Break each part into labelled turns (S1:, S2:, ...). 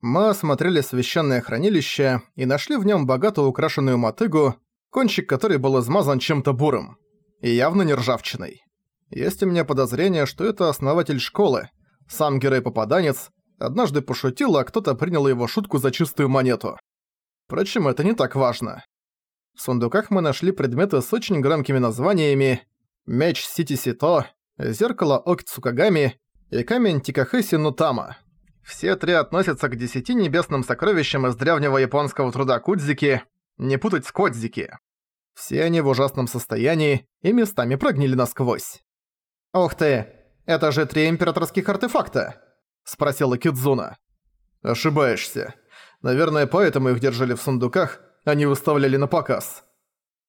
S1: Мы осмотрели священное хранилище и нашли в нем богато украшенную мотыгу, кончик которой был измазан чем-то бурым. И явно не ржавчиной. Есть у меня подозрение, что это основатель школы. Сам герой-попаданец однажды пошутил, а кто-то принял его шутку за чистую монету. Впрочем, это не так важно. В сундуках мы нашли предметы с очень громкими названиями «Меч Сити Сито», «Зеркало Окт Сукагами» и «Камень Тикахэси Нутама». Все три относятся к десяти небесным сокровищам из древнего японского труда Кудзики, не путать с Кодзики. Все они в ужасном состоянии и местами прогнили насквозь. «Ух ты, это же три императорских артефакта!» – спросила Кидзуна. «Ошибаешься. Наверное, поэтому их держали в сундуках, а не выставляли на показ.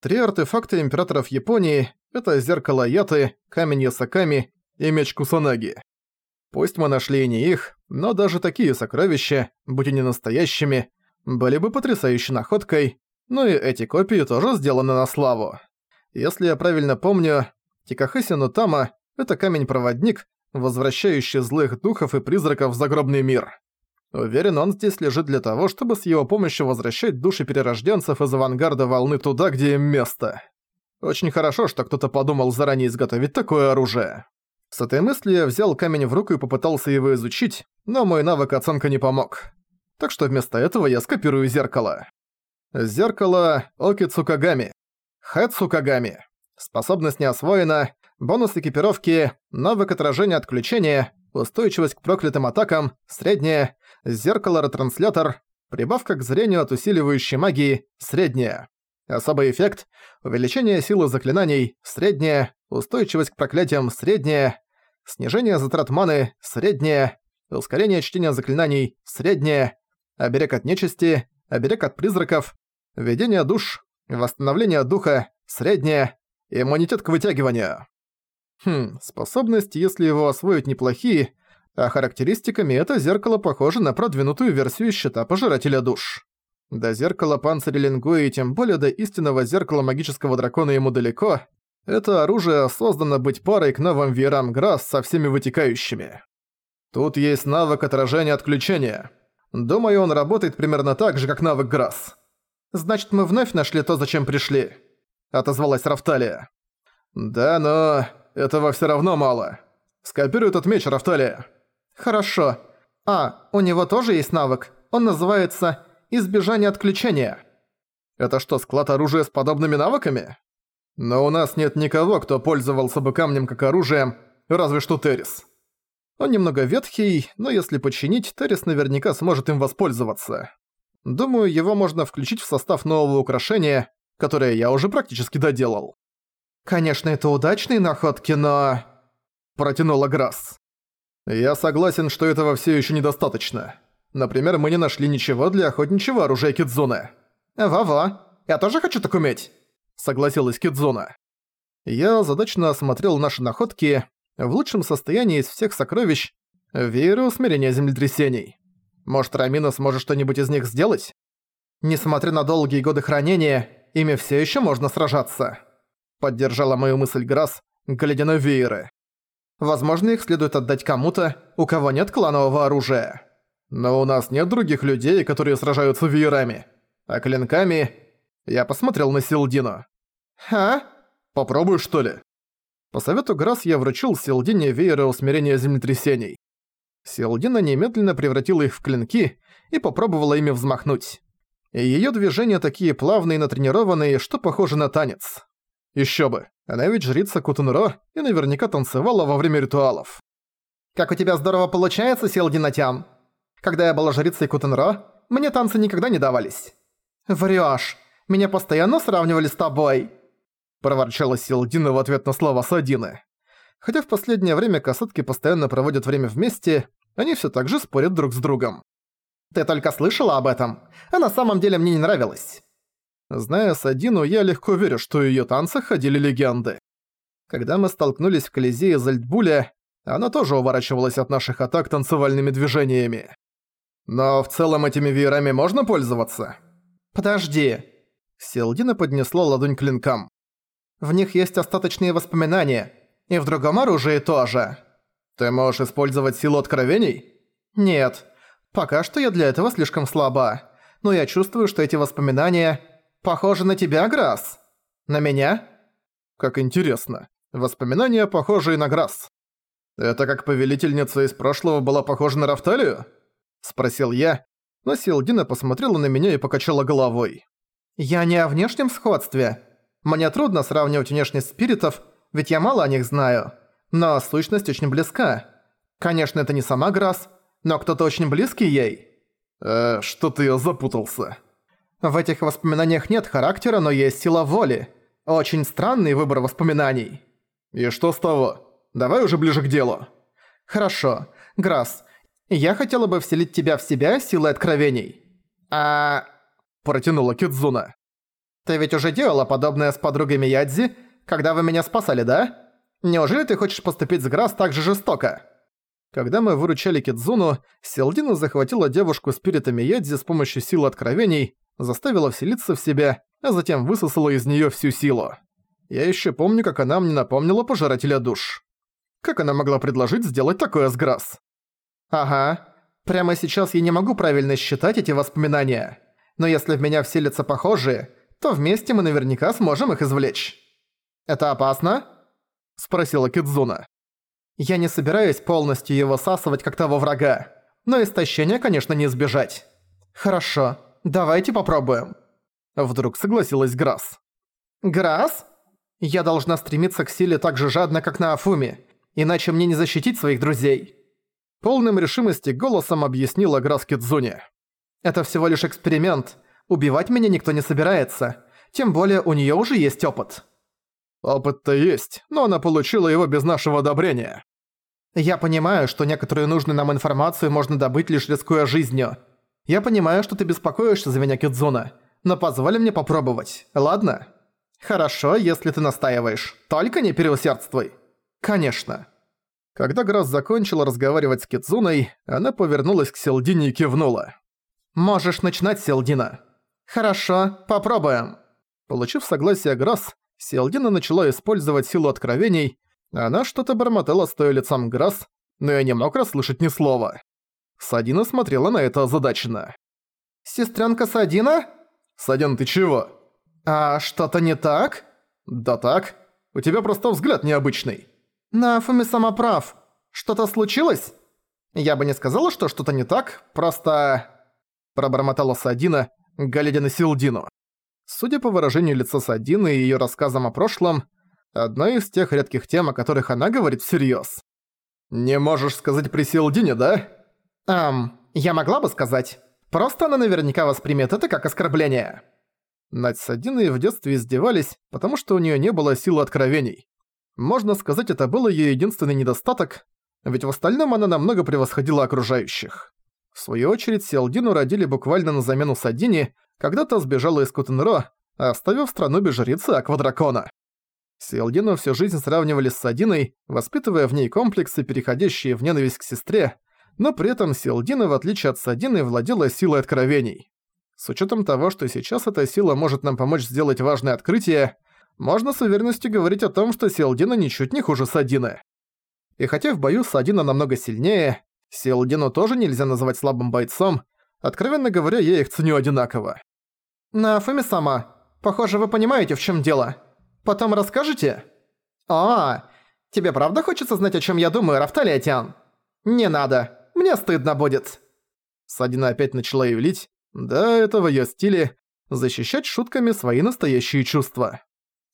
S1: Три артефакта императоров Японии – это зеркало Яты, камень Ясаками и меч Кусанаги. Пусть мы нашли не их, но даже такие сокровища, будь они настоящими, были бы потрясающей находкой, ну и эти копии тоже сделаны на славу. Если я правильно помню, Тикахаси Нутама – это камень-проводник, возвращающий злых духов и призраков в загробный мир. Уверен, он здесь лежит для того, чтобы с его помощью возвращать души перерожденцев из авангарда волны туда, где им место. Очень хорошо, что кто-то подумал заранее изготовить такое оружие. С этой мыслью я взял камень в руку и попытался его изучить, но мой навык оценка не помог. Так что вместо этого я скопирую зеркало. Зеркало Оки Цукагами. Хэ Цукагами. Способность не освоена, бонус экипировки, навык отражения отключения, устойчивость к проклятым атакам, средняя, зеркало-ретранслятор, прибавка к зрению от усиливающей магии, средняя. Особый эффект – увеличение силы заклинаний, средняя, устойчивость к проклятиям, средняя, снижение затрат маны, средняя, ускорение чтения заклинаний, средняя, оберег от нечисти, оберег от призраков, введение душ, восстановление духа, средняя, иммунитет к вытягиванию. Хм, способности, если его освоить неплохие, а характеристиками это зеркало похоже на продвинутую версию щита Пожирателя Душ. До зеркала панциря Лингуи тем более до истинного зеркала магического дракона ему далеко. Это оружие создано быть парой к новым веерам Грасс со всеми вытекающими. Тут есть навык отражения отключения. Думаю, он работает примерно так же, как навык Грасс. «Значит, мы вновь нашли то, зачем пришли», — отозвалась Рафталия. «Да, но этого все равно мало. Скопируй этот меч, Рафталия». «Хорошо. А, у него тоже есть навык. Он называется «Избежание отключения». Это что, склад оружия с подобными навыками? Но у нас нет никого, кто пользовался бы камнем как оружием, разве что Террис. Он немного ветхий, но если починить, Террис наверняка сможет им воспользоваться. Думаю, его можно включить в состав нового украшения, которое я уже практически доделал. «Конечно, это удачные находки, но...» Протянула Грасс. «Я согласен, что этого все еще недостаточно. Например, мы не нашли ничего для охотничьего оружия Кидзуны». «Во-во, я тоже хочу так уметь», — согласилась Кидзуна. Я задачно осмотрел наши находки в лучшем состоянии из всех сокровищ вееры усмирения землетрясений. Может, Рамина сможет что-нибудь из них сделать? Несмотря на долгие годы хранения, ими все еще можно сражаться. Поддержала мою мысль Грасс, глядя на вееры. Возможно, их следует отдать кому-то, у кого нет кланового оружия. Но у нас нет других людей, которые сражаются веерами. А клинками... Я посмотрел на Силдину. «Ха? Попробуй, что ли?» По совету Грасс я вручил Силдине вееры усмирения землетрясений. Силдина немедленно превратила их в клинки и попробовала ими взмахнуть. И её движения такие плавные и натренированные, что похожи на танец. Ещё бы, она ведь жрица Кутунро и наверняка танцевала во время ритуалов. «Как у тебя здорово получается, Силдинатям! Когда я была жрицей Кутунро, мне танцы никогда не давались». «Врёшь! Меня постоянно сравнивали с тобой!» Проворчала Силдина в ответ на слова Садины. Хотя в последнее время касатки постоянно проводят время вместе, они всё так же спорят друг с другом. «Ты только слышала об этом? А на самом деле мне не нравилось». Зная Садину, я легко верю, что в её танцах ходили легенды. Когда мы столкнулись в Колизее Зальдбуля, она тоже уворачивалась от наших атак танцевальными движениями. Но в целом этими веерами можно пользоваться? Подожди. Селдина поднесла ладонь клинкам. В них есть остаточные воспоминания, и в другом оружии тоже. Ты можешь использовать силу откровений? Нет.
S2: Пока что я для этого слишком слаба. Но я чувствую, что эти воспоминания похожи на тебя, Грасс. На меня?
S1: Как интересно. Воспоминания похожи на Грасс. Это как повелительница из прошлого была похожа на Рафталию? Спросил я, но Силдина посмотрела на меня и покачала головой.
S2: Я не о внешнем сходстве. Мне трудно сравнивать внешность спиритов, ведь я мало о них знаю. Но сущность очень близка. Конечно, это не сама Грасс, но кто-то очень близкий ей.
S1: Э, что-то я запутался.
S2: В этих воспоминаниях нет характера, но есть сила воли. Очень странный выбор воспоминаний.
S1: И что с того? Давай уже ближе к делу.
S2: Хорошо. Грасс, я хотела бы вселить тебя в себя силой откровений. А...
S1: Протянула Кидзуна.
S2: Ты ведь уже делала подобное с подругой Миядзи, когда вы меня спасали, да? Неужели ты хочешь поступить с Грасс так же жестоко?
S1: Когда мы выручали Кидзуну, Селдина захватила девушку спирита Миядзи с помощью силы откровений, заставила вселиться в себя, а затем высосала из неё всю силу. Я ещё помню, как она мне напомнила пожирателя душ. Как она могла предложить сделать такое с Грасс?
S2: Ага. Прямо сейчас я не могу правильно считать эти воспоминания. Но если в меня вселятся похожие, то вместе мы наверняка сможем их извлечь. Это опасно? Спросила Кидзуна. Я не собираюсь полностью его сасывать как того врага, но истощения, конечно, не избежать. Хорошо, давайте попробуем. Вдруг согласилась Грасс. Грасс? Я должна стремиться к силе так же жадно, как на Афуме, иначе мне не защитить своих друзей.
S1: Полным решимости голосом объяснила Грасс Кидзуне.
S2: Это всего лишь эксперимент. Убивать меня никто не собирается. Тем более у неё уже есть опыт.
S1: Опыт-то есть, но она получила его без нашего одобрения.
S2: Я понимаю, что некоторую нужную нам информацию можно добыть лишь рискуя жизнью. Я понимаю, что ты беспокоишься за меня, Кидзуна, но позволь мне попробовать, ладно? Хорошо, если ты настаиваешь. Только не переусердствуй. Конечно.
S1: Когда Грасс закончила разговаривать с Кидзуной, она повернулась к Селдине и кивнула.
S2: «Можешь начинать, Селдина». «Хорошо, попробуем».
S1: Получив согласие Грасс, Селдина начала использовать силу откровений, она что-то бормотала, стоя лицом Грасс, но я не мог расслышать ни слова. Садина смотрела на это озадаченно.
S2: «Сестрёнка Садина?»
S1: «Садин, ты чего?»
S2: «А что-то не так?»
S1: «Да так. У тебя просто взгляд необычный».
S2: «Нафуми сама прав. Что-то случилось?» «Я бы не сказала, что что-то не так, просто...» Пробормотала Садина, глядя на Силдину.
S1: Судя по выражению лица Садины и её рассказам о прошлом, одна из тех редких тем, о которых она говорит всерьёз. «Не можешь сказать при Силдине, да?»
S2: «Эм, я могла бы сказать. Просто она наверняка воспримет это как оскорбление».
S1: Над Садиной в детстве издевались, потому что у неё не было силы откровений. Можно сказать, это был её единственный недостаток, ведь в остальном она намного превосходила окружающих. В свою очередь, Сиалдину родили буквально на замену Садине, когда-то сбежала из Кутенро, оставив страну без жрицы Аквадракона. Сиалдину всю жизнь сравнивали с Садиной, воспитывая в ней комплексы, переходящие в ненависть к сестре, но при этом Сиалдина, в отличие от Садины, владела силой откровений. С учетом того, что сейчас эта сила может нам помочь сделать важное открытие, можно с уверенностью говорить о том, что Сиалдина ничуть не хуже Садины. И хотя в бою Садина намного сильнее, Сиалдину тоже нельзя называть слабым бойцом, откровенно говоря, я их ценю одинаково.
S2: «Нафуми сама, похоже, вы понимаете, в чем дело. Потом расскажете?» «А, тебе правда хочется знать, о чем я думаю, Рафталия «Не надо, мне стыдно будет».
S1: Садина опять начала юлить, да, это в её стиле, защищать шутками свои настоящие чувства.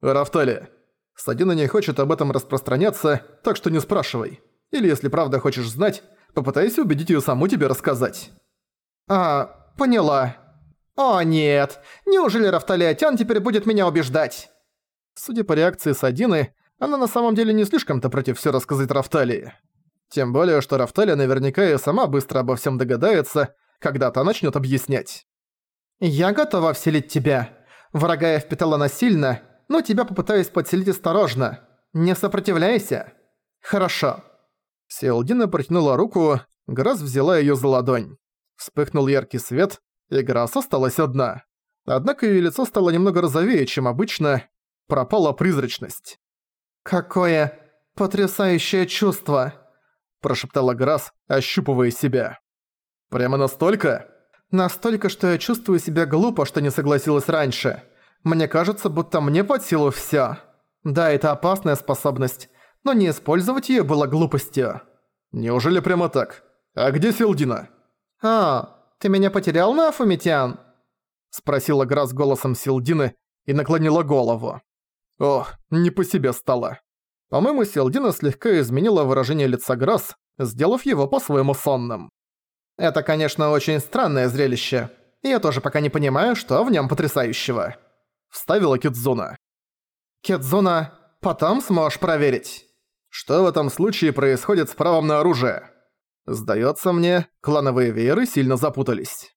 S1: «Рафталия, Садина не хочет об этом распространяться, так что не спрашивай. Или если правда хочешь знать, попытайся убедить её саму тебе рассказать».
S2: «А, поняла. О нет, неужели Рафталия теперь будет меня убеждать?»
S1: Судя по реакции Садины, она на самом деле не слишком-то против всё рассказать Рафталии. Тем более, что Рафталия наверняка и сама быстро обо всем догадается, когда та начнёт объяснять.
S2: «Я готова вселить тебя. Врага я впитала насильно, но тебя попытаюсь подселить осторожно. Не сопротивляйся. Хорошо».
S1: Селдина протянула руку, Грасс взяла её за ладонь. Вспыхнул яркий свет, и Грасс осталась одна. Однако её лицо стало немного розовее, чем обычно, пропала призрачность.
S2: «Какое потрясающее чувство!»
S1: прошептала Грасс, ощупывая себя. Прямо настолько?
S2: Настолько, что я чувствую себя глупо, что не согласилась раньше. Мне кажется, будто мне под силу всё. Да, это опасная способность, но не использовать её было глупостью.
S1: Неужели прямо так? А где Силдина?
S2: А, ты меня потерял на Афумитян?
S1: Спросила Грас голосом Силдины и наклонила голову. Ох, не по себе стало. По-моему, Силдина слегка изменила выражение лица Грас, сделав его по-своему сонным.
S2: Это, конечно, очень странное зрелище. Я тоже пока не понимаю, что в нем потрясающего.
S1: Вставила Кидзуна.
S2: Кидзуна, потом сможешь проверить.
S1: Что в этом случае происходит с правом на оружие? Сдается мне, клановые вееры сильно запутались.